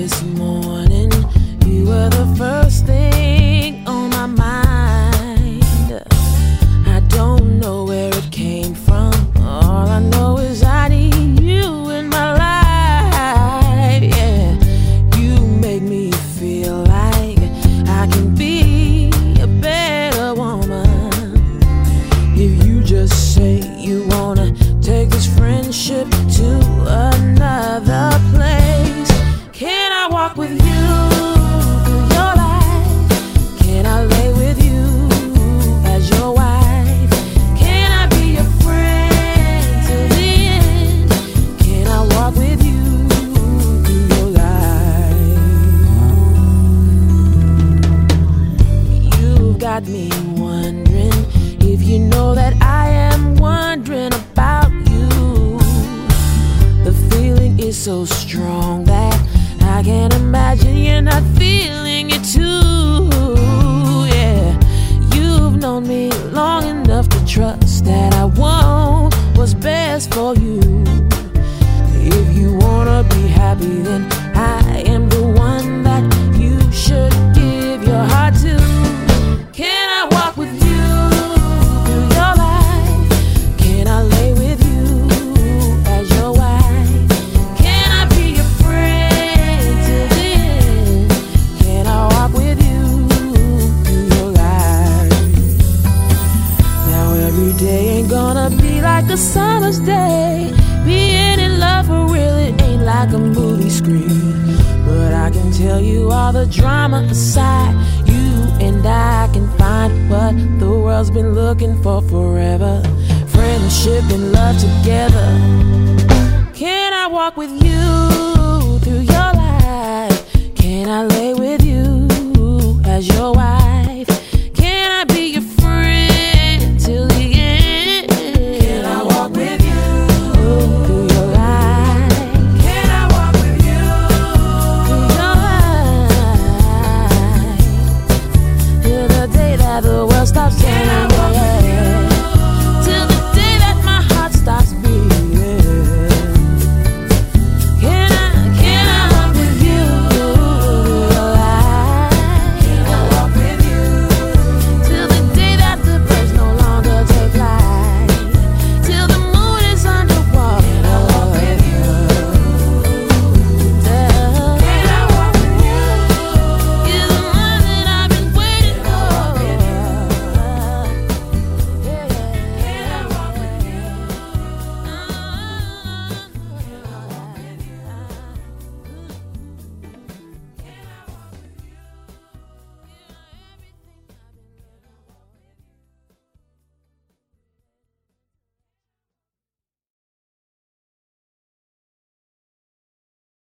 this morning, you were the first thing on my mind. I don't know where it came from. All I know is I need you in my life. Yeah, you make me feel like I can be a better woman. If you just say got me wondering if you know that I am wondering about you. The feeling is so strong that I can't imagine you're not feeling it too. Yeah, you've known me long enough to trust that I want what's best for you. If you wanna be happy, then But I can tell you all the drama aside. You and I can find what the world's been looking for forever. Friendship and love together. Can I walk with